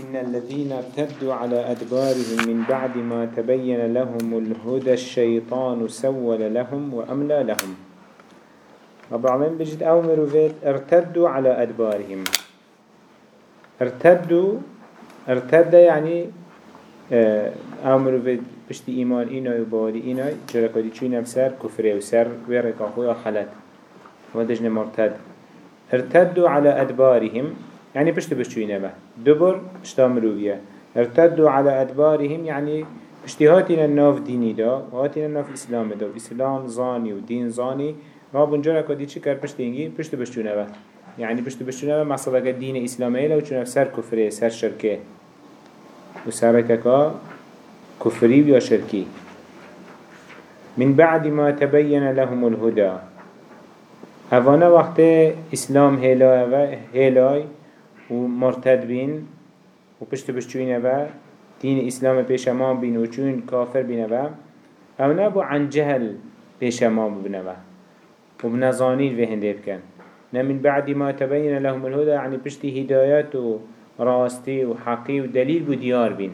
إن الذين ارتدوا على أدبارهم من بعد ما تبين لهم الهدى الشيطان سول لهم وأملى لهم. رب العالمين بجد أو مروفيت ارتدوا على أدبارهم. ارتدوا ارتد يعني آه، أو مروفيت بشتي إيمان إينا وباري إينا جركا دي چوين بسر كفره وسر ويرك أخويا خلت ودجن مرتد. ارتدوا على أدبارهم. يعني بشتو بشتوينه به دبر بشتا مروفية ارتدوا على أدبارهم يعني بشتي هاتين الناف ديني دا وهاتين الناف إسلام دا. إسلام زاني ودين زاني رابن جركا دي چي كر بشتينجي بشتو بشتونه به يعني بشتو بشتونه به مصدق دين إسلامي لو چونه سر كفره سر شركه وسركك كفري ويا شركي من بعد ما تبين لهم الهدى. هفانا وقت اسلام هلاي ومرتد بين وبشت بشتوين با دين اسلام بيشمان بين وچون كافر بين با أو نبو عن جهل بيشمان بين با وبنظانين في هنده بكن من بعد ما تبين لهم الهدى يعني بشتي هدايات وراستي وحقي ودليل وديار بين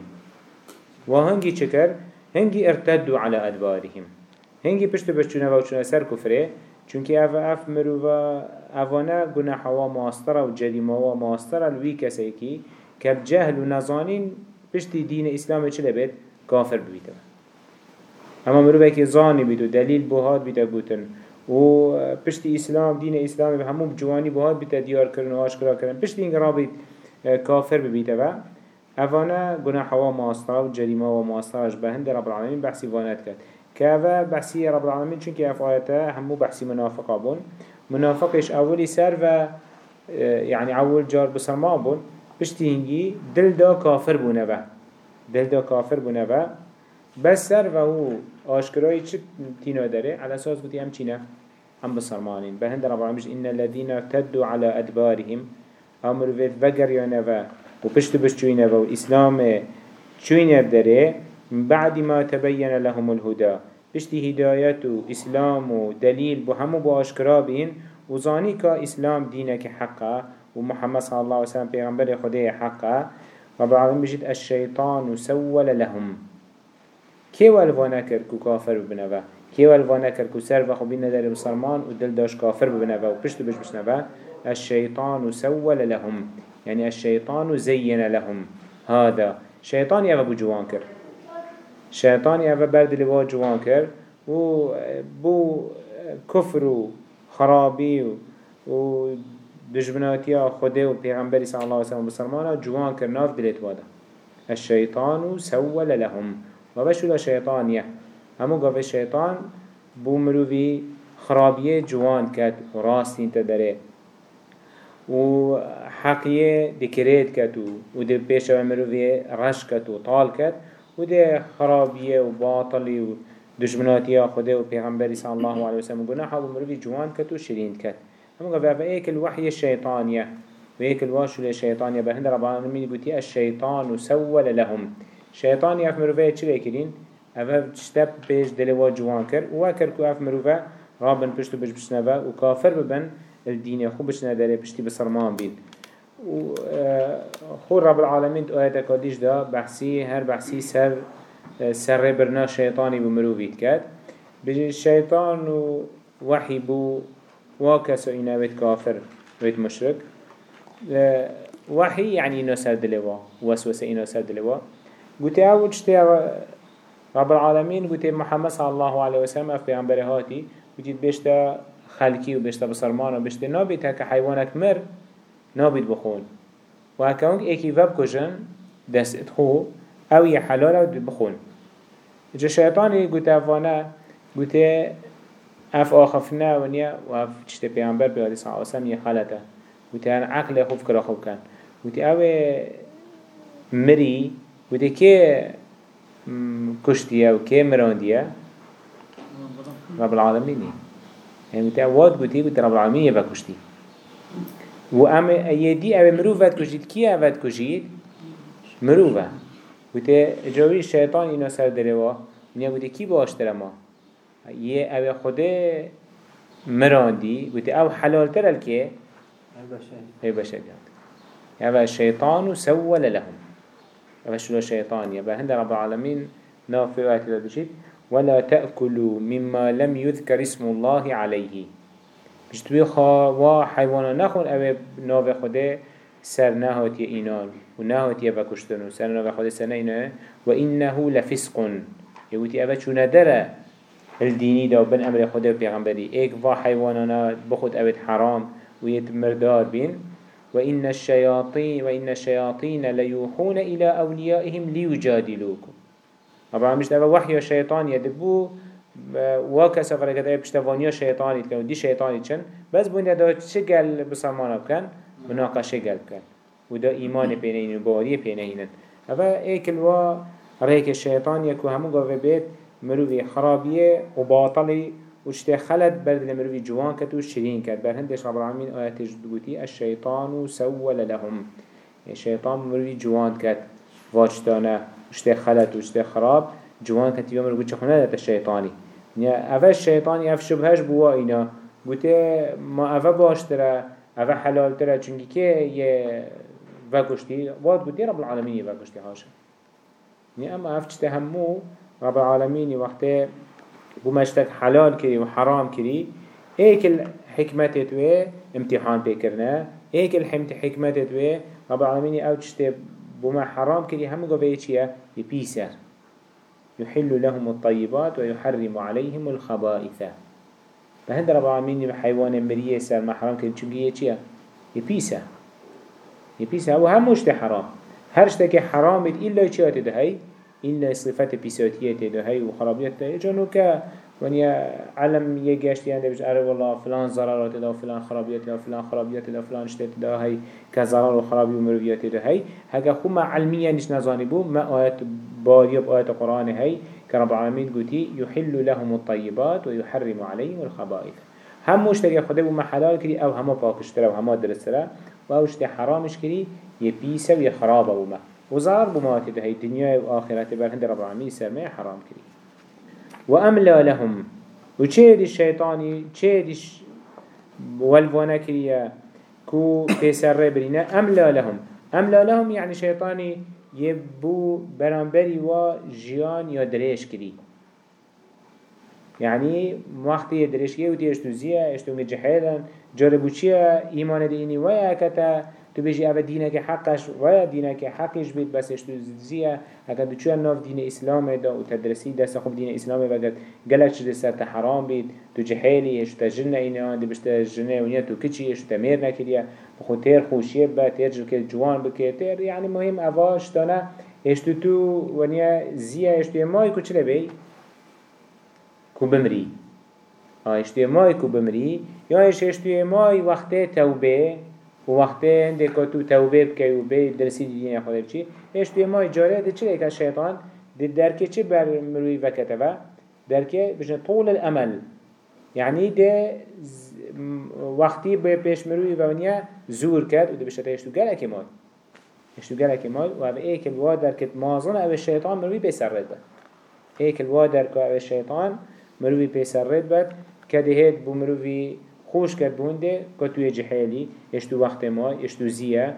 وهنجي چكر هنجي ارتدوا على أدبارهم. هنجي پشت بشتونه وچونه سر كفره چونك اف اف مروفا افانا گناح و ماستر و جريمه و ماستر الوي كسي كي كب جهل و نزانين پشت دين اسلام چه لبید كافر ببيته اما مروفا كي زاني بيتو دليل بوهاد بيته بوتن و پشت اسلام دين اسلام همو بجواني بوهاد بيته ديار کرن و آشکرا کرن پشت این رابط كافر ببيته اوانا گناح و ماستر و جريمه و ماسترش بهند رب العالمين بحثي وانات كد كافا بحثي رب العالمين چونك اف آياته همو بحثي منافقه بون منافقش اولي سر و يعني اول جار بسرما بون بشتي هنگي دل دا كافر بونه با دل دا كافر بونه با بس سر و هو آشكراي چه تينا داره؟ على أساس قلتي هم چينه هم بسرمانين بهند رب العالمين إن الذين ارتدوا على أدبارهم. أمر فيت وقر يانوا و پشت بشتوينه و اسلام چوينه داره. بعد ما تبين لهم الهدى. پشت هدايت و اسلام و دليل بو همو بو اشكرا بين و زاني كا اسلام دينك حقا و محمد صلى الله عليه وسلم پیغمبر خده حقا رب العالمين بجد الشيطان سول لهم. كي والوانا كر كو كافر بنوا كي والوانا كر كو سر وخو بين دار بسرمان و دل داش كافر بنوا و پشت بش بشنوا الشيطان سول لهم. يعني الشيطان زين لهم. هذا. شيطان يا ابو جوان كر شيطان يا برد لوا جوان كر و بو كفر و خرابي و دجمناتيا خده و پیغمبر صلى الله عليه وسلم بسرمانا جوان كر ناف دلت وادا الشيطان سول لهم. و بشو الشيطان يه همو قف الشيطان بو مروفي خرابيه جوان كت و راستين تدره و حقیه دکرید کت و ده پیش مروی رش کت و طال کت و ده خرابیه و باطلی و دشمناتی خوده و پیغمبری صلی الله علیه وسلم گناه و مروی جوان کت و شرین کت. اما قفا فا ایک الوحی الشیطانیه و ایک الواشل الشیطانیه بهند رب العالمین بوتی الشیطان سول لهم. شیطانی اف مروی چه کرین؟ اف تشتب پیش دلوا جوان کر. و اکر کو اف مروی رابن پشتو بش بشنوه و کافر ببن الدين خوبش نداره بشتي بسرمان بين و خور رب العالمين آيات كاديش دا بحثي هر بحثي سر سر برنا شيطاني بمروفيت كات بجي الشيطان وحي بو واكس إنا بيت كافر بيت مشرك. وحي يعني إنو سر دلوا وسوسة إنو سر دلوا. قلت أول شتي رب العالمين قلت محمد صلى الله عليه وسلم في عن برهاتي قلت بيشتا خلقی و بشتا بسرمان و بشتا نابید هکا حیوانک مر. نابید بخون. و هکا اونک ایکی وب کشن دست خو أو یه حلال أو بخون. جا شیطانی گوته افانه گوته اف آخفنا و نیا و اف چشت پیانبر بیادی صلی اللہ علیہ یه خلطه گوته هن عقل خوب کرا خوب کن. گوته أو مری گوته که کشتیه و که مراندیه؟ رب العالمینی. يعني بتاع واد قلتي قلت رب العالمين يبقى كشتي وأم يدي أو مروفة كشيد كي أفت كشيد مروفة قلت جوي الشيطان إنه سر دروا إنه قلت كي باشتر ما يه أو خده مراندي قلت أو حلال تر الكي هي بشر يعني الشيطان سول لهم شلو الشيطان يبقى هند رب العالمين نافي آيات بشيت ولا تأكلوا مما لم يذكر اسم الله عليه. خا و حيوانا نخون أبي نافي خده سر نهات إينان ونهات يبكشتن سر نافي خده سر نهينه وإنه لفسق يقولي أبا شو ندرى الديني دا بن أمر خده بيغمبري ايك و حيوانا بخد أبد حرام ويتمردار بين وإن الشياطين وإن الشياطين ليوحون إلى أوليائهم ليجادلوكم طبعا مش تبا وحي واكس فرقت اي بشتوانيا شيطاني تكون دي شيطاني تشن بس بون دا شغل بسلمان بكن مناقشه قل بكن ودا ايمان بينين وباري بينين هذا ايك الوا ريك الشيطان يكو همو قوة بيت مروي خرابية وباطلي وشتي خلد برد لمروي جوان كتو شرين كت بر هندش رب العالمين آيات جدوتي الشيطان سول لهم. الشيطان مروي جوان كت واجتانا وشتي خلد وشتي خراب. جوان كت يوم رجوع خونه ده الشيطاني يعني أفا الشيطاني أف شبهش بوا إنا قلت ما أفا باشترا أفا حلال ترى چونكي كي يه وكشتي واد قلت رب العالمين وكشتي هاشا يعني أما أف همو رب العالمين وقته بمشتك حلال كري وحرام كري ايك الحكمة توي امتحان بكرنا ايك الحكمة توي رب العالمين أو تشتي بما حرام كري هم چيه يبيسر يحل لهم الطيبات ويحرم عليهم الخبائث. فهند رب العالمين حيوان مرية سر كري چونكي چيه؟ يبيسر يبيسر هو هم مشت حرام. هر شتك حرام إلا چيه تدهي إلا صفات بيساتية تده هاي وخرابيات تده جانو ونيا علم يجاشت يعني بيج أره والله فلان ضررات تده وفلان خرابيات تده وفلان خرابيات تده وفلان اشتات تده هاي كزرار وخرابي ومرويات تده هاي هكا خما علميا نش نزاني بو ما آيات بارية بآيات القرآن هاي كرب العالمين قوتي يحل لهم الطيبات ويحرم عليهم الخبائث. هم مشتري خده بو محلال كري أو هما باكشترا وهما درسترا و أو اشتري حرامش كري يبيسا ويخرابا بما وزار بماتي ده هي دنيا وآخرة بل هند رب العالمين سرمية حرام كري وأملأ لهم. وچه دي الشيطاني چه دي والوانا كريا كو بيسر برينا أملأ لهم. أملأ لهم يعني شيطاني يبو برانبري و جيان يا دريش كري. يعني وقت يدريش كي وتي اشتو زيا اشتو مجحيلا جربو چيا ايمان ديني ويا كتا تو بيجي أبا دينك حقش ويا دينك حقش بيت بس اشتو زيا اگر دو چوه ناف دين اسلام دا و تدرسي دست خوب دين اسلام بگد گلک شده سر حرام بيت تو جحيلي اشتو تجن اينا دي بشتا جنه ونيا تو كچي اشتو تمير نكريا بخو تير خوشيه با تير جل جوان بكي تير يعني مهم اواش دانا اشتو تو ونيا زيا اشتو ماي كو چله بي كو بمري اشتو ماي كو بمري یا اشتو ماي وقت توبه. و وقتی که تو توبه بکی و به درسی دین خدا بچی ایش توی ما اجاره ده چه که شیطان؟ ده درکه چه بر مروی وکته و؟ درکه بجن طول الامل يعني ده وقتی به پیش مروی ونیا زور کرد و ده بشته ایش تو گل اکمال ایش تو گل اکمال و به ایک الواد درکت مازن أو شیطان مروی بسرد بد. ایک الواد درکه أو شیطان مروی بسرد بد که دهید بو مروی خوش کرد بونده که توی جهلی اشتو وقت ما اشتو زیه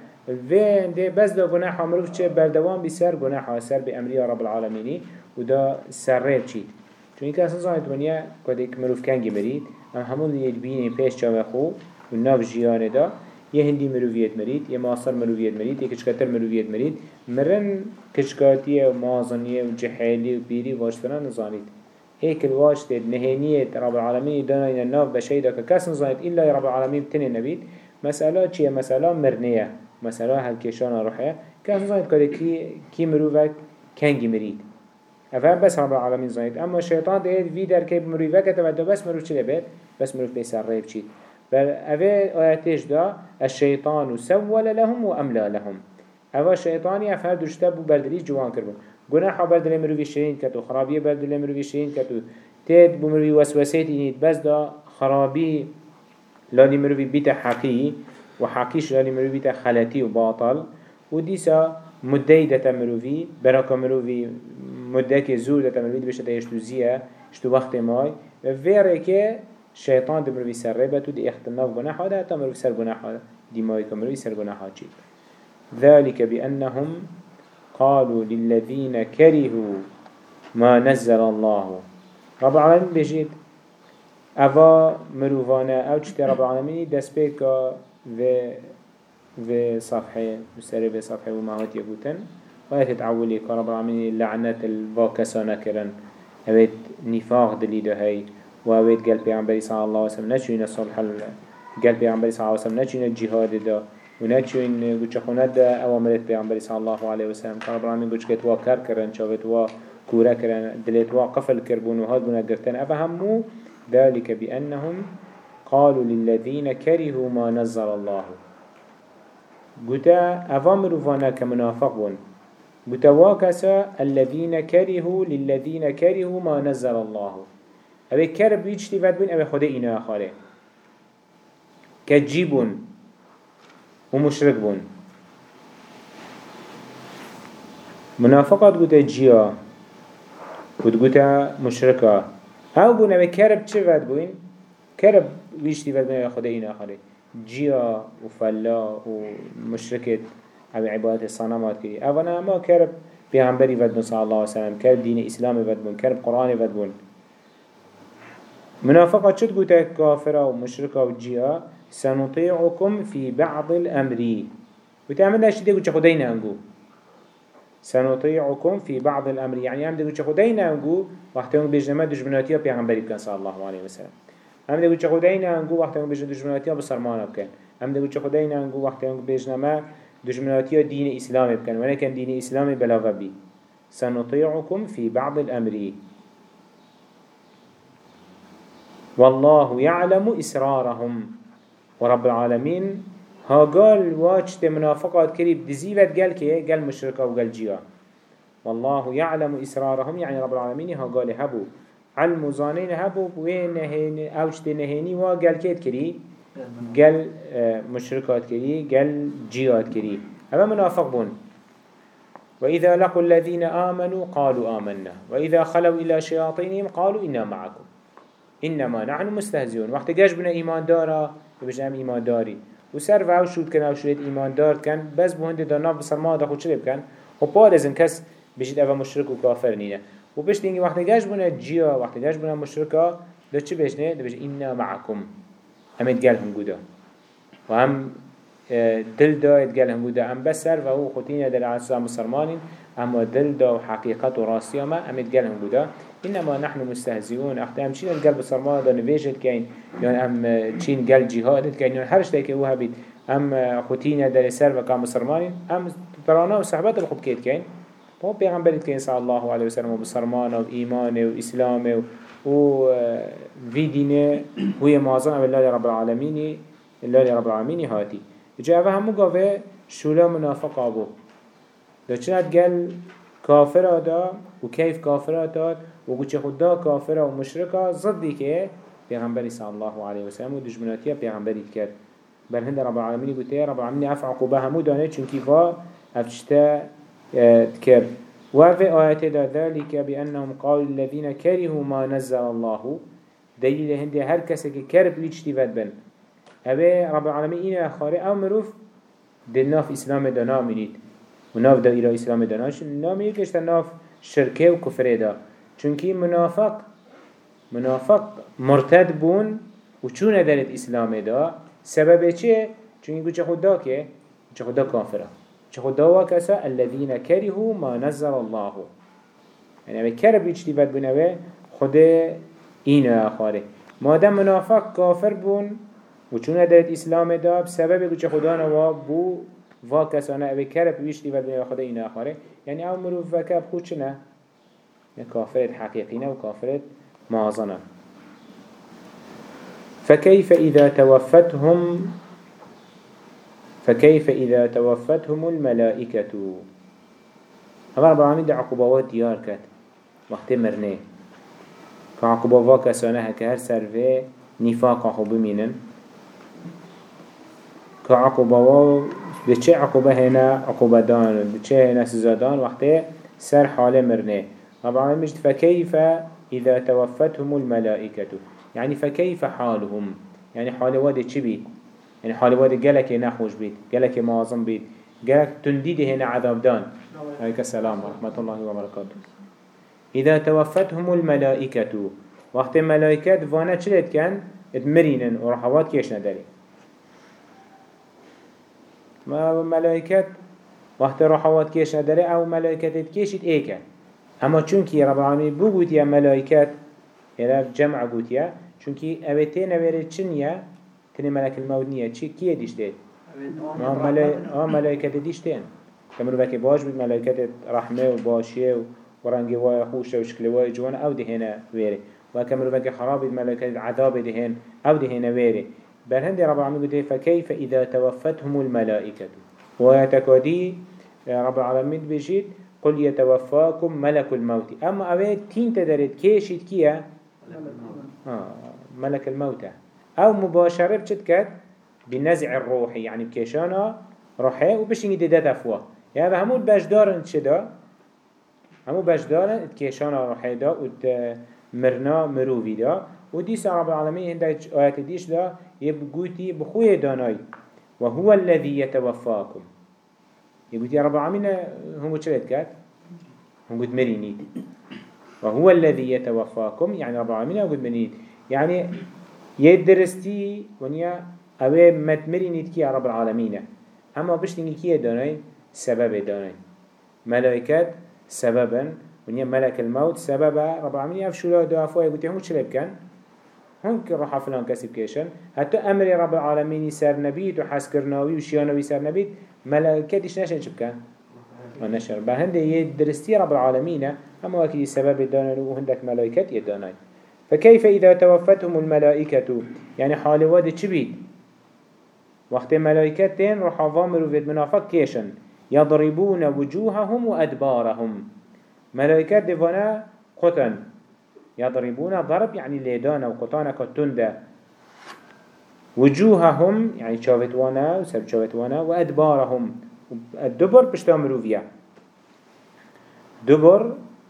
وینده بس دا گناح مروف چه بردوام بی سر گناح سر به امری رب العالمینی و دا سر ریب چید چون اینکه أصلا زانت دنیا که یک مروف کنگی مرید ام همون دید بینیم پیش چاوه خو و ناف جیانه دا. یه هندی مروفیت مرید یه ماصر مروفیت مرید یه کچکتر مروفیت مرید مرن کچکاتی و مازنیه و جحیلی و بیری واشتنا نزانید هيك الواجد نهينية رب العالمين دانا الناف بشيدا ككسن زايد إلا رب العالمين بتني النبيد مسألة چية مسألة مرنية. مسألة هل كيشانا روحية كسن زايد كده كي, كي مروفك كنجي مريد. أفهم؟ بس رب العالمين زايد. أما الشيطان ده في در كي مروفك تبدا بس مروف چلي بيت بس مروف بيسر ريب چيد بل أفه آياتيش دا؟ الشيطان سول لهم وأملا لهم. أفه الشيطاني أفهم دوشتب بردري جوان كربون. گناه بردل مروی شرین کت و خرابی بردل مروی شرین کت و تید بمروی وسوسه دینید بس دا خرابی لانی مروی بیت حقی و حقیش لانی مروی بیت خلطی و باطل. و دیسا مدهی دتا مروی براکا مروی مده که زور دتا مروی بشتا یشتو زیه اشتو وقت مای. و ویره که شیطان دمروی سر ریبت و دی اختناف گناه ده تا مروی سر ده دی مای که مروی سر گناه چید ذلك بأنهم قالوا للذين كرهوا ما نزل الله. رب العالمين بجيت أفا مروفانا أو چتي رب العالمين دست بيكا في في صفحة مستري في صفحة ومعوات يقولن وآيات تعولي كرب العالمين لعنة الواكسانة كرن أبيت نفاق دليل هاي وأبيت قلب بيعنبري صلى الله وسلم نشوين الصلح قلب بيعنبري صلى الله وسلم نشوين الجهاد دا. ونشوين قوش خونات دا أوامرت بيعنبري صلى الله عليه وسلم كرب العالمين قوش كت واكر كرن شاوت وا كورا كرن دليت وا قفل كربون وهاد بنا قرتن أفهموا ذلك بأنهم قالوا للذين كرهوا ما نزل الله قتا أفامر فانا كمنافق بون متواكسا الذين كرهوا للذين كرهوا ما نزل الله أبي كرب يجتي فد بين أبي خده إنا أخاره كجيبون ومشرك بون. منافقات قلت جيا قلت مشركة أو بون أبي كرب چه فد بين كرب فد بين أبي خده إنا أخاره جيا وفلا ومشركة أو عبادت الصنمات كري اولا ما كرب پیغمبری ود صلی الله عليه وسلم. كرب دين اسلام ود بون کرب قرآن ود بون منافقة شد قوتا كافرة ومشركة وجيا سنطيعكم في بعض الأمر. وتعمل ده شديد قوتا خدينا أنقو. سنطيعكم في بعض الأمر. يعني عمد قوتا خدينا أنقو وقت يوم بيجنما دجمناتيا بيغمبري بكان صلى الله عليه وسلم. عمد قوتا خدينا أنقو وقت يوم بيجنما دجمناتيا بصرمانا بكان عمد قوتا خدينا أنقو وقت يوم بيجنما دجمناتيا دين إسلامي بكن. ولكن دين إسلامي بلا بي سنطيعكم في بعض الأمر. والله يعلم إسرارهم. ورب العالمين ها قال واجت منافقات كريب دزيبت قال كي قال مشركة وقال جيا والله يعلم إسرارهم يعني رب العالمين ها قال هبو. علم زانين هبو وين نهيني أوجت نهيني وقال كيت كري قال آه، مشركات كري قال جيات كري أما منافق بون. وإذا لقوا الذين آمنوا قالوا آمنا. وإذا خلوا إلى شياطينهم قالوا إنا معكم إنما نحن مستهزئون. وقت جاش بنا إيمان دارا يبش نعم إيمان داري وسر وعو شود كان أو شريت إيمان دار كان بس بهند دانا بسر ما دا خود شريب كان وبارزن كس بجد أفا مشرك وكافر نينا وبش دينجي وقت جاش بنا جيا وقت جاش بنا مشركا ده چه بيشنه ده بيش إنا معكم همت قلهم قدا وهم دل دا اتقال هم بوده. ام بسر و هو خطين در عصا مسلمانين اما دل دا و حقيقت و راسي ما ام اتقال هم بوده. إنما نحن مستهزئون. أخت أم شين القلب بسرمان دا نفيجت كين يعني أم شين قلب جهاد؟ كين يعني هرش دايك هو هبيت أم خطين در سر و كام مسلمانين أم ترانا و صحبات الخب كيت كين هو بيغمبرت كين صلى الله عليه وسلم وبسرمان وإيمان وإسلام و في دينه هو معظم الله رب العالمين الله رب العالمين هاتي. جا اوه همو گاوه شولا منافق آبو. دا چند گل کافر آدا و کیف کافر آداد و گوچه خدا کافر و مشرکا ضدی که پیغمبری صلی الله علیه و سلم و دجمناتی پیغمبری کرد. بل هند رب العالمین گوته رب العالمین اف عقوبه همو دانه چونکی با افشتا تكر وفي آيات ذلك بأنهم قالوا الذين كرهوا ما نزل الله. دليل هندي هر كسك كرب ويجتي بن. اوه رب العالمين اينا خاري أو مروف دل ناف اسلام دانا منید و ناف دا ایرا اسلام داناش نامی کشت ناف شرکه و کفره دا. چونکی منافق منافق مرتد بون و چون دلت اسلام دا سبب چه؟ چونکی گو چه خود دا که؟ چه خود دا کافره. چه خود دا وکسا الذين كرهوا ما نزل الله. يعني اوه کرب ایچ بد بون اوه خود اینا آخاره. مادم منافق کافر بون و چون دارد اسلام دا بسبب چه خدا نوا بو و کسانه اوی کرب ویشتی و دنیا خدا این آخره یعنی أو مروف وکب خود چنه کافرت حقیقینه و کافرت معظنه فكيف إذا توفتهم فكيف إذا توفتهم الملائكة هذا رب العالمين دي عقوبات ديار كات وقت مرنه كعقوبات كسانه كهر سرفه نفاق خو بمينن كعقوبة بچه عقوبة هنا عقوبة دان بچه هنا سزادان وقته سر حال مرنه. طبعا مش فكيف إذا توفتهم الملائكة؟ يعني فكيف حالهم؟ يعني حال وادي چه بيت؟ يعني حال وادي قلك نخوش بيت قلك معظم بيت قالك تنديد هنا عذاب دان. عليك السلام ورحمة الله وبركاته إذا توفتهم الملائكة وقت الملائكة فانا چلت كان اتمرينن ورحوات كيش نداري ما ملائكة وقت رحوات كيش نداري أو ملائكة تكيشت إيكا أما چونكي رب العالمين بقوت يا ملائكة إلى جمع قوت يا چونكي أبتين أبيري چنيا تني ملك الموت نية چي كيه ديشتين ما ملائكة ديشتين كمرو بكي باش بيد ملائكة رحمة وباشية ورنگي واي خوشة وشكل واي جوان أو دهنا ويري وكمرو بكي خراب بيد ملائكة عذاب دهن أو دهنا ويري برهند رب العالمين قلت فكيف إذا توفتهم الملائكة ويتكودي رب العالمين بيجيد قل يتوفاكم ملك الموت أما أوي تين تدرد كيشيد كيا؟ آه ملك الموت. أو مباشرة بشد كد بنزع الروحي يعني بكيشانا روحي وبشيني ديدات أفوا يعني همو بجدارن چدا همو بجدارن اتكيشانا روحي دا وت مرنا مروفي دا. وديس رب العالمين هندك آيات ديش دا يبقوتي بخوي داناي وهو الذي يتوفاكم يقول يا رب العالمين هم شلت كات هم قد مرينيد وهو الذي يتوفاكم يعني رب العالمين قد مرينيد يعني يدرستي ونيا اوه متمرينيد كي رب العالمين. أما بشتنگي كي دانين سبب دانين ملائكات سببا ونيا ملك الموت سببا رب العالمين. افشولا دعفوا يقول هم شلت كان هم راح فلان كسب كيشن. حتى أمر رب العالمين سر نبيت وحسكرناوي وشيانوي سر نبيت ملائكتش نشن شبكان ونشر بهند يدرستي رب العالمين. أما وكي سبب الدانان وهندك ملائكت يدانان فكيف إذا توفتهم الملائكة؟ يعني حال واد چبيد وقت ملائكتين رح ضامروا في منافق كيشن يضربون وجوههم وأدبارهم. ملائكت دفنا قطن. يضربون ضرب يعني ليدانا وقطانا كتندا وجوههم يعني شافتوانا وسب شافتوانا وأدبارهم. الدبر بشتا مروفيا دبر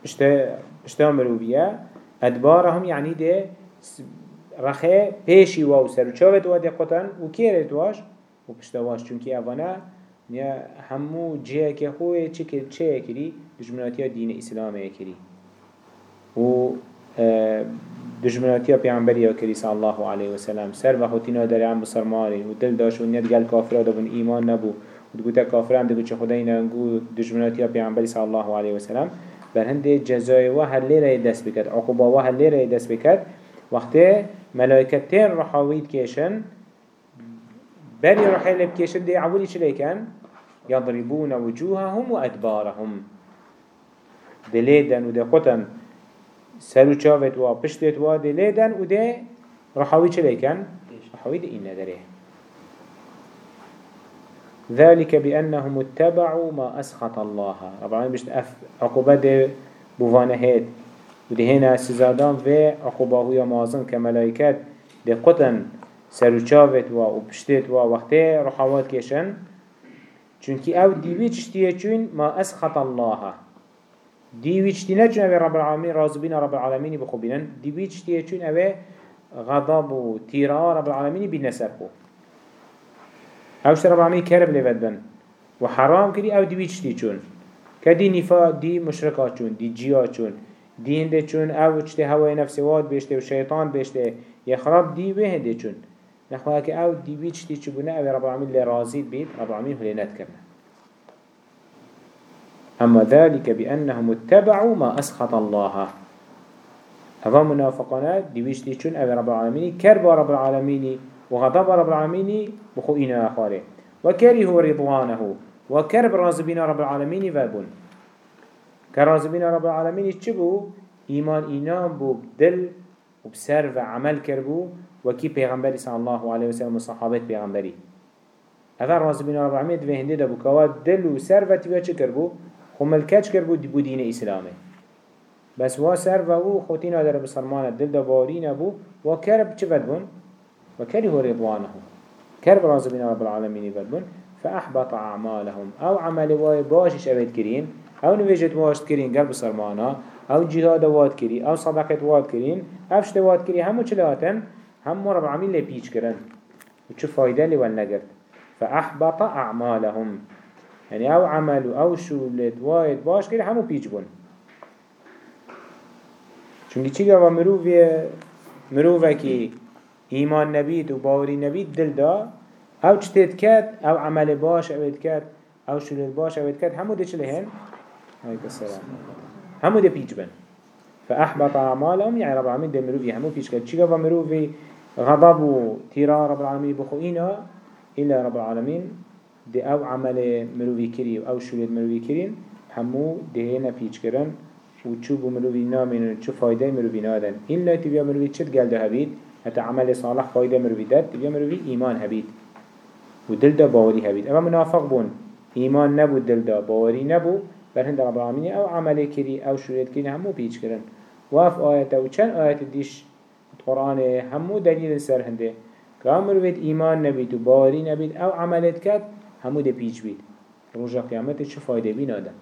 بشتا, بشتا مروفيا أدبارهم يعني ده رخي بيشي واو سر شافتوا دي قطن وكيرت واش؟ وبشتا واش؟ چونكي أفانا نیا همو جه که خوی چه چه کری دجمناتی دین اسلام کری و دجمناتیا پیامبری و صلی الله علیه و سلم سر و خوتینا در عم بسرمانی و دل داشت و نیت گل کافر دابون ایمان نبو و دگوتا کافر هم دگو چه خدای نانگو دجمناتیا پیامبری صلی الله علیه و سلم بر هند جزای و هر لیره دست بکد عقوبا و هر لیره دست بکد وقتی ملائکتین رحاوید کشن. بری رحیل بکشن دی عولی چلی کن؟ يضربون وجوههم وأدبارهم دليدن وده قطن سرو چاوت و پشتت و ده لیدن و ده رحاوی چه لیکن؟ رحاوی ده این نداره ذلك بأنهم اتبعوا ما أسخط الله. رب العالمين بشت أف عقوبة ده بوانه هيد وده هنا سزادان في عقوبة هو مازن كملائكات ده قطن سرو چاوت و پشتت و وقته رحاوات كيشن چونكي أو ديوي چشتيه چون ما أسخط الله. ديوي چتي نچون اوه رب العالمين رازبين رب العالمين بخوبينن ديوي چتي چون اوه غضب و تيرا رب العالمين بنسب بو. اوش رب العالمين كرب لفت بن. وحرام كري أو ديوي چتي چون كدي نفا دي مشركات چون دي جيا چون. دي هنده چون أو چتي هواي نفسي واد بيشته و شيطان بيشته يخرب دي وهنده چون. نخواه که أو دیوی چتی چبونه أو رب العالمين لرازید بید رب العالمين هلی ند کرنه أما ذلك بأنهم اتبعوا ما أسخط الله. هذا منافقنا؟ ديوشتي چون أبي رب العالمين كرب رب العالمين وغضب رب العالمين بخوئنا أخاره. وكره رضوانه وكرب رازبين رب العالمين فابون كرازبين رب العالمين چبو إيمان إينام بو بدل وبسر وعمل كربو وكي پیغمبری صلى الله عليه وسلم وصحابت پیغمبری. هذا رازبين رب العالمين دفهنده دبو كواد دل وسر وتبا چه كربو خو ملکچ کرد بود بو دین اسلامه بس وا سر و أو خوتین آدر بسرمان دل دباری نبو و کرب چه بد بون؟ و کره رضوانه. کرب رازبین رب العالمین بد بون فأحبط أعمالهم. أو عمل واي باشش أبد كرين أو نواجت واشت كرين قلب سرمانا أو جهاد واد كري أو صدقة واد كرين أفشت واد كري همو چلاتن هم رب العالمين لبيج كرن وچه فايدة لي والنقر فأحبط أعمالهم. يعني أو عمل أو شولت وايد باش كده همو بيج بون چونكي چي قوى مروفي كي ايمان نبيت و باوري نبيت دل دا أو چتت كات أو عمل باش اوید كات أو شولت باش اوید كات همو ده چله هن؟ عليك السلام. همو ده بيج بن. فأحبط أعمالهم يعني رب العالمين ده مروفي همو بيج كات چي قوى مروفي غضب و تيرا رب العالمين بخوئينا إلا رب العالمين دي أو عمل مروفي كري أو شولد مروفي كرين همو دهينا بيج كرن و چو بو مروفي نامين و چو فايده مروفي نادن. إلا تبيا مروفي چت قل ده هبيد حتى عمل صالح فايده مروفي داد تبيا مروفي إيمان هبيد دل دا باوري هبيد اما منافق بون. إيمان نبو دل دا باوري نبو. برهند رب العالمين أو عمل كري أو شولد كرين همو بيج كرن واف آيات و چند آيات ديش قرآن همو دليل سر هنده. که مروفيت إيمان نبيد و باوري نبيد أو عملت كد همو ده پیچ بید. روژا قیامت چه فایده بین آدم؟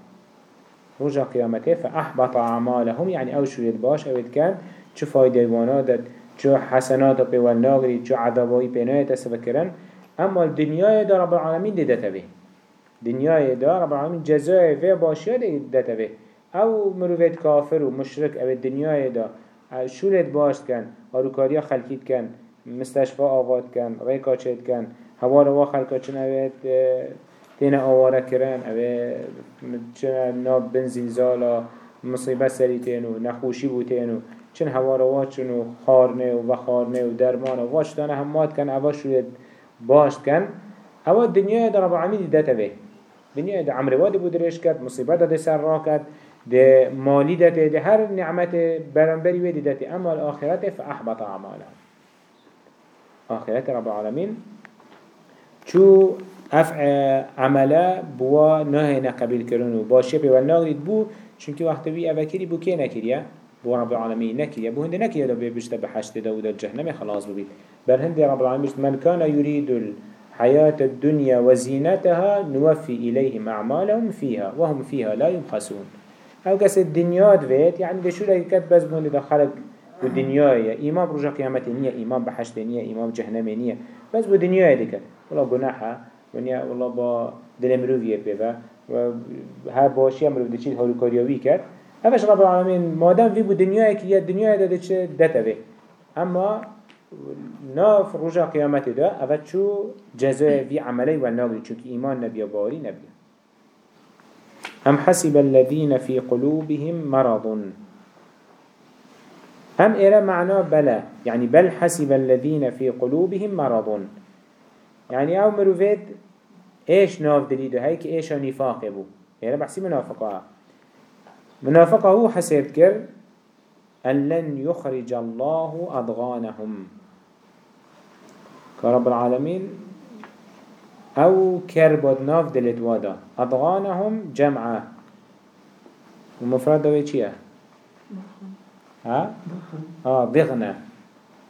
روژا قیامت فأحبط اعمالهم یعنی او شوید باش اوید کرد چه فایده وانا داد چه حسنات و پیوال ناغری چه عذابایی پینای تسبه کرن. اما دنیای دا رب العالمین دیده تبه. دنیای دا رب العالمین جزای و باشی دیده تبه. او مروفت کافر و مشرک او دنیای دا شورت باش کن آروکاریا خلکید کن مستشفا آباد کن ریکاچت کن. هوار وا خلقا چن اوید تینا آواره کرن اوید چن ناب بنزین زالا مصیبت سری تینو نخوشی بو تینو. چن هوار وا چنو خارنه و بخارنه و درمان و واش دانه همات کن اوا شوید باش کن. اوا دنیا در رب العالمین داتا به دنیا در عمر وادی بود درش کرد مصیبت ده سر را کرد. ده مالی داته ده هر نعمت برانبری ویدی داته اما الاخرت فاحبط اعماله. آخرت رب العالمين چو اف عمله بوا نه نقبل کرنو باشه به ناغرید بو چونکه وقت وی اوکری بو که نکریه بو رب العالمین نکریه بو هند نکریه دو بيشت بحشت داود الجهنم خلاص ببید بل هند رب العالمين من كان يريد الحياة الدنيا وزينتها نوفي إليهم أعمالهم فيها وهم فيها لا يبخسون أو كس الدنيا دويت يعني ده شو لكت بس بون ده خلق الدنيا إمام رجع قيامته نية إمام بحشت نية إمام جهنم نية بس بالدنيا ديك والله جناحة ونیا والله با دل مروفیه بیبه و هر باشی مروف دچید هارو کاریاوی کرد هفش رب العالمین مادم وی بود دنیای که یه دنیای داده چه دته وی أما ناف رجا قیامت دا اول چو جزای وی عملی و ناگری چون که ایمان نبی باری نبی هم حسب الذين في قلوبهم مرض؟ هم إرى معناه بلا يعني بل حسب الذين في قلوبهم مرض. يعني آو مروفيت إيش ناف دليدو هيك إيش نفاق بو. يعني بحسي منافقة. منافقة هو حسيب كر أن لن يخرج الله أضغانهم. كرب العالمين أو كربد ناف دلت وادا. أضغانهم جمعة. ومفرد دوي چيه؟ ها؟ آه ضغنة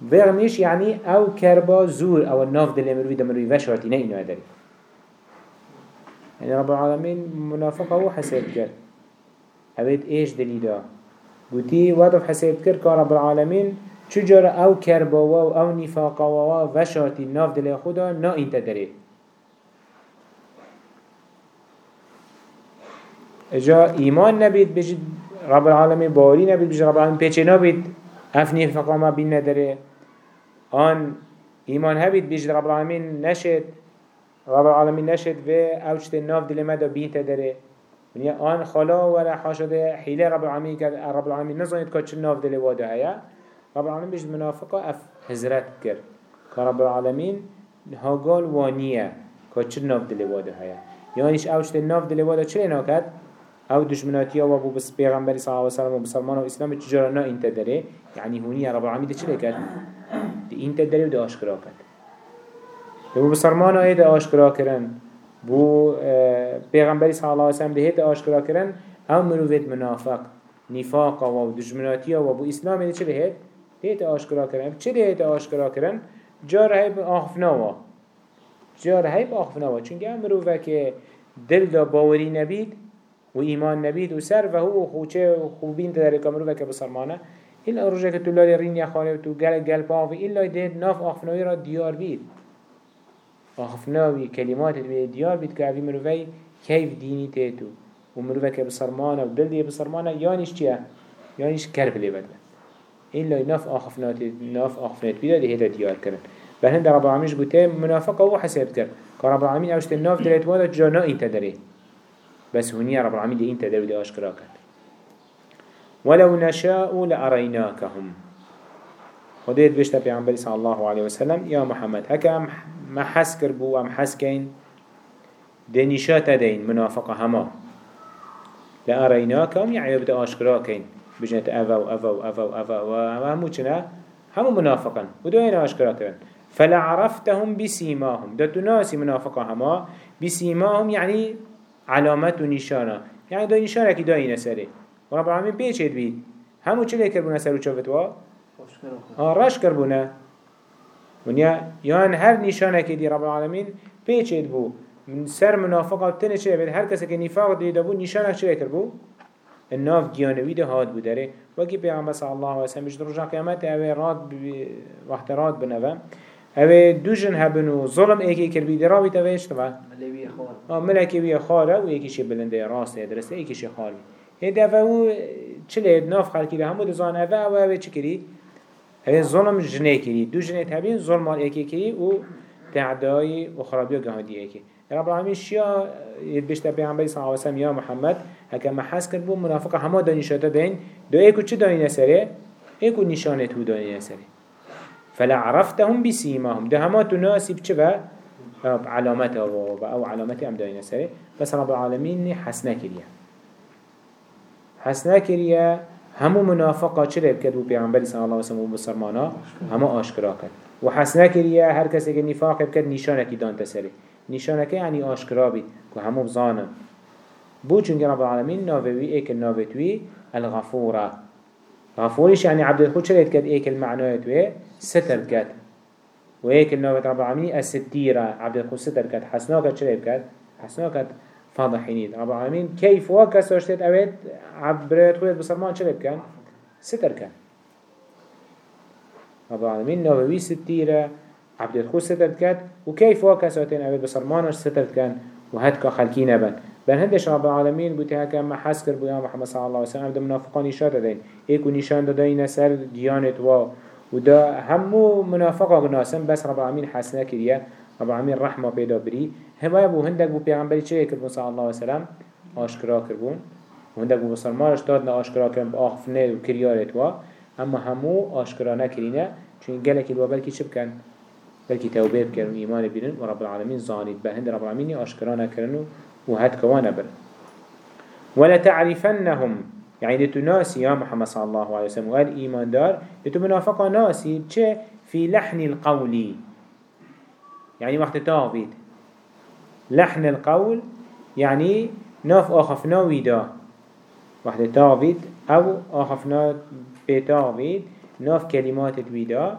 ضغنش يعني أو كربا زور أو الناف دل مروي دمروي وشارتي نه اینو داري يعني رب العالمين منافقه هو حساب كر هبيت إيش دليدا قوتي وضف حساب كر كرب العالمين چجار أو كربا و أو نفاقا و وشارتي ناف دل خدا نا انت داري اجا ایمان نبید بجد رب العالمين باري نبید بجد رب العالمين پیچه نبید. اف نفاقا ما بین نداره آن ایمان هبید بیش رب العالمین نشد. رب العالمین نشد و اوجت ناف دل مدا بیت داره ونیا آن خلا ولا حاشده حیله رب العالمین کرد رب العالمین نزانید که چه ناف دل واده هیا. رب العالمین بیش منافقه اف حضرت کرد. که رب العالمین هاگال وانیه که چه ناف دل واده هیا. یعنیش اوجت ناف دل واده چه ناکد أو دشمناتی و ابو بس پیغمبری صلی الله علیه و سلم و مسلمان و اسلام تجارا نا انت داره یعنی هونی رب العالمین چه کرد؟ دی انت داره و ده آشکرا کرد. ابو مسلمان ها ده آشکرا کرن. بو پیغمبری صلی الله علیه و سلم ده ده آشکرا کرن. أو مروفت منافق نفاق و دشمناتی و ابو اسلام ده چه ده ده آشکرا کرن. چه ده آشکرا کرن؟ جار هیب آخفناوا. جار هیب آخفناوا. چونکه امروفه که دل دا باوری نبید و ایمان نبید و سر و هو خوچه و خوبین تداری کمرو وکه بسرمانه إلا رجع كتولاد رين يخانه وتو جل جل باوي إلا يدهد ناف أخفناوي را ديار بيد أخفناوي كلمات بيد ديار بيد كأبي مروي كيف ديني تيتو ومروفك بصرمانه ودل دي بصرمانه يانيش چيه يانيش كرب لي بدل إلا ناف آخفنات ناف آخفنات بيدا دي هيدا ديار كرن بهند رب العالمين قلت منافقة هو حساب كر كرب العالمين اوشت الناف دلت جانا انت داري بس هنيا رب العالمين دي انت دي اشكرا ولو نشاء لأريناكهم. وديت بيشتا بيعنبري صلى الله عليه وسلم. يا محمد هكا ما حس كربو أم حس كين دي نشاة دين منافقة هما. لأريناكهم يعني يبدأ أشكرا كين بجنة أفا وأفا وأفا وأفا وهمو چنا همو منافقا ودو هنا أشكرا كين فلعرفتهم بسيماهم. ده تناسي منافقة هما. بسيماهم يعني علامات ونشانة يعني ده نشانة كي داين سري ورب العالمين بيشيد بيد همو چلي كربونا سرو چافتوا آه راش كربونا ونیا یان هر نشانه که دی رب العالمین پیچید بو سر منافقه تنه چه بید هر کسی که نفاق دیده بو نشانه چه کر بو؟ الناف گیانوی ده هاد بو داره. وکی پیغمبر صلی الله علیه و سلم بجد رجا قیامت اوه راد وقت راد بنوه. هوی دو جن هبنو ظلم ایکی کر بیده راوی تا ویش ملکی بی خاره و یکیشی بلنده راسته درسته یکیشی خالی هده او چلی ناف خلکی به همو دزان او او چی کری؟ هوا ظلم جنه کری دو جنه تبین ظلم ایکی کری و تعدای و خرابی و گهادی ایکی رب العالمین شیا بشتا پیغمبری صلی اللہ وسلم یا محمد هکه محس کرد بو منافق همه دانیشاتا دین دو ایکو چی دانی نسره؟ ایکو نشانه تو دانی نسره فلا عرفتهم بسيماهم. ده هما تناسب چه علامته أو علامته ام داني نسره بس رب العالمين حسنا كريا حسنا كريا همو منافقة چه بكدو بيعنبري صلى الله عليه وسلم وبصرمانا هما آشكرا كد وحسنا كريا هر کسی که نفاق بکد نشانه کی دان تسره نشانه که یعنی آشکرا بید که همو بزانن. بو رب العالمين ناوي ايك الناوي الغفورة غفوريش يعني عبد الخود شريت كد ايك المعنى توي ستر كد وإيك الناوي رب العالمين الستيرة عبد الخود ستر كد حسنا كد شريت كد حسنا كد فاضحينيد رب العالمين كيف واكس واشتت اويت عبد خود بصرمان شريت كد ستر كد رب العالمين ناوي ستيرة عبد الخود ستر كد وكيف واكس واتين اويت بصرمانش ستر كد وهدك خلقين بن بل هندش رب العالمين بوتي هكا ما حس كر بويا محمد صلى الله عليه وسلم ده منافقان نشان دادين ايكو نشان دادين سر ديانت و وده همو منافقا ناسم بس رب العالمين حسنا كريا رب العالمين رحمة بيدا بري هما يبو هندك بو پیغمبری چه كربون صلى الله عليه وسلم؟ آشكرا كربون وهندك بو بسرمارش دادنا آشكرا كربون بآخفنه و كريارت و اما همو آشكرا نكرينه چون گلك الوا بلكي چه بكن بلكي توبه بكن و ايمان بيرن و رب العالمين زانيد بهند رب العالمين آشكرا نكرن وهد كوانا بر ولا تعرفنهم. يعني تناسي يا محمد صلى الله عليه وسلم. وقال إيمان دار. يتو منافقا ناسي. بچه في لحن القول. يعني وقت تاغبيت لحن القول. يعني ناف آخفنا ويدا. وقت تاغبيت أو آخفنا بتاغبيت ناف كلمات ويدا.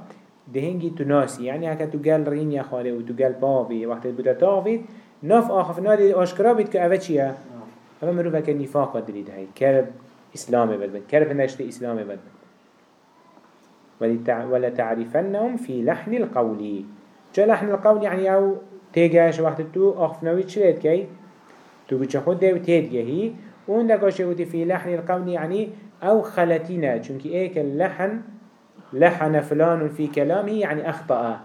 دهنجي تناسي يعني هكا تقال رين يا خالي وتقال بابي. وقت بدا تاغبيت ناف آخف نادي آشکرا بید که اوه چیه؟ اوه مروفه که نفاق دلید هی کرب اسلام بد بد. کرب نشت اسلام بد بد. ولا تعرفنهم في لحن القولي جا لحن القول يعني أو تيجاش وقت تو آخف نوي چلید كي تو بچه خود ده تيجهي اون دكاش يقولي في لحن القول يعني أو خلتنا چونك ايك اللحن لحن فلان في كلامه يعني اخطأ.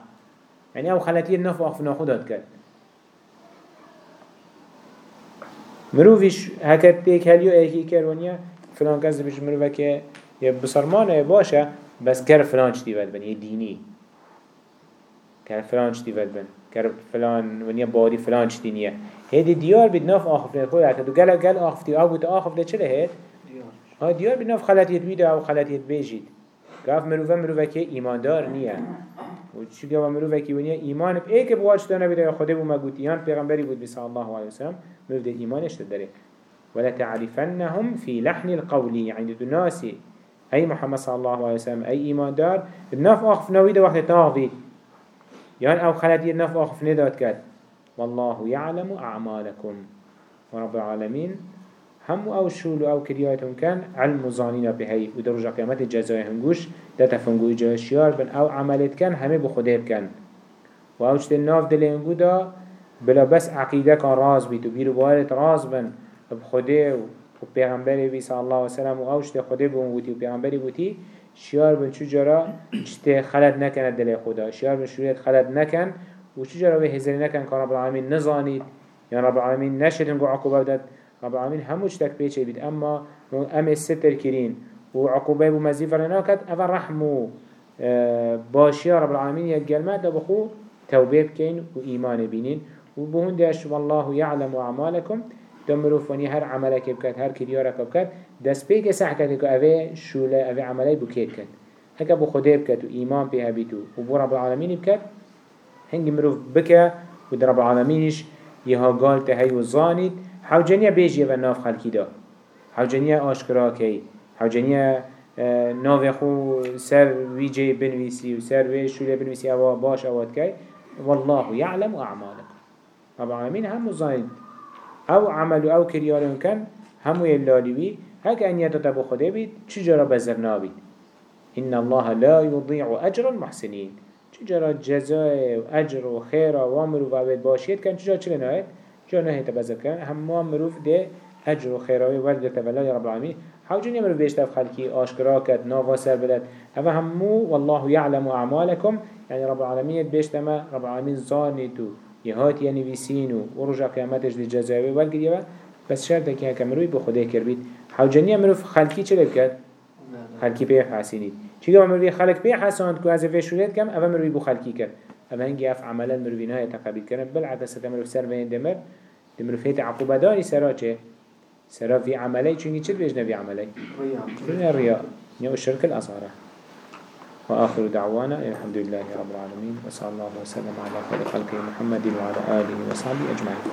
يعني أو خلتين نف آخف ناخدات كد مروفیش هکت تیک هلیو ایکی کرونیا فلان کس بیش مروفه که یه بسرمانه باشه بس کر فلان چی ود بن یه دینی. کر فلان چی ود بن کر فلان ونیا باری فلان چی دینیه. هدی دیار بید ناف آخفت خود هکت و گل گل آخفتی آبود آخفت چله هد ها دیار. بید ناف خلطیت بیده او خلطیت بیجید گفت مروفه مروفه که ایماندار نیه. نيا وشو جوا مروفا كي ونيا إيمان بإيك بواجه دانا بدا خده بما قوتيان پیغمبری بود بصلى الله عليه وسلم مفد إيمان اشتدره ولا تعرفنهم في لحن القول يعني الناس أي محمد صلى الله عليه وسلم أي إيمان دار النف أخف نويد وقت تاغي يعني أو خلت النف أخف ندات كات والله يعلم أعمالكم ورب العالمين هم أو شول أو كرياتهم كان علم ظانين بهاي ودرجة قيامت الجزاء هنگوش ده تفنگو جاشيار بن أو عملت كان همه بخده كان وأوشت الناف دلينگو دا بلا بس عقيدة كان راز بيت وبيرو بارت راز بن بخده و پیغمبری بی صلی الله و سلم و بون بوتی و پیغمبری بوتی شیار بن چو جرا چته خلد نکن دل خدا شیار بن شوریت خلد نکن و چو جرا به هزری نکن که رب العالمین نزانید یا رب العالمین نشد هنگو عقوبه بدد رب العالمین همو چتک پیچه بید. اما ام ستر کرین و عقوبه بو مزیفر ناکد اول رحمو آه، باشیا رب العالمین یک گلمت دا بخو توبه بکن و ایمان بینین. و بهون داشت والله يعلم أعمالكم دمرو فني هر عملك بكت هر كريارك بكت دست بيك سحكت كو أفي شولة أفي عملي بكيت كت هكا بو خده بكت و إيمان بها بيتو و بو رب العالمين بكت هنگي مروف بكا و در رب العالمينش يها قال تهي و زانيد حوجانيا بيجي و ناف خلقي دا حوجانيا آشكرا كي حوجانيا آه، ناف خو سر ويجي بنويسي و سر وي شولة بنويسي أوا باش أواد كي والله يعلم أعمالكم رب العالمين هم زانيد أو عمل أو كريارون كان همو يلالي بي هكا ان يتتبو خده بيت چجرا بزرنا بيت إن الله لا يضيع أجر المحسنين چجرا جزاء و أجر و خير و مروف عبد باشيت كان چجرا چلي نهايت جا نهايت بزر كان هم مروف ده أجر و خير و ولد تبلا رب العالمين حوجين يمرو بيشتف خلقي آشكرا كد نافا سر بدد هذا همو والله يعلم أعمالكم يعني رب العالمين بيشتما رب العالمين زانتو يهات يعني بيسينو ورجع قيامتش دي جزاوي والقريبا بس شرط كي هكا مروي بخده كربيت حوجانية مروف خلقي چه لبكت؟ خلقي بيه حاسيني چيگه مروي خلق بيه حاساند كو از فيشوليت كم اوه مروي بو خلقي كر اوه هنگي اف عملا مروي نهاية تقبيل كرن بالعكس مروف سر بين دمر دمروف هيت عقوبة داري سرا چه؟ سرا في عملي چوني چه بيجنا في عملي؟ رياء رياء نيو الشرك الأصغر وآخر دعوانا الحمد لله رب العالمين وصلى الله وسلم على خير خلقه محمد وعلى آله وصحبه أجمعين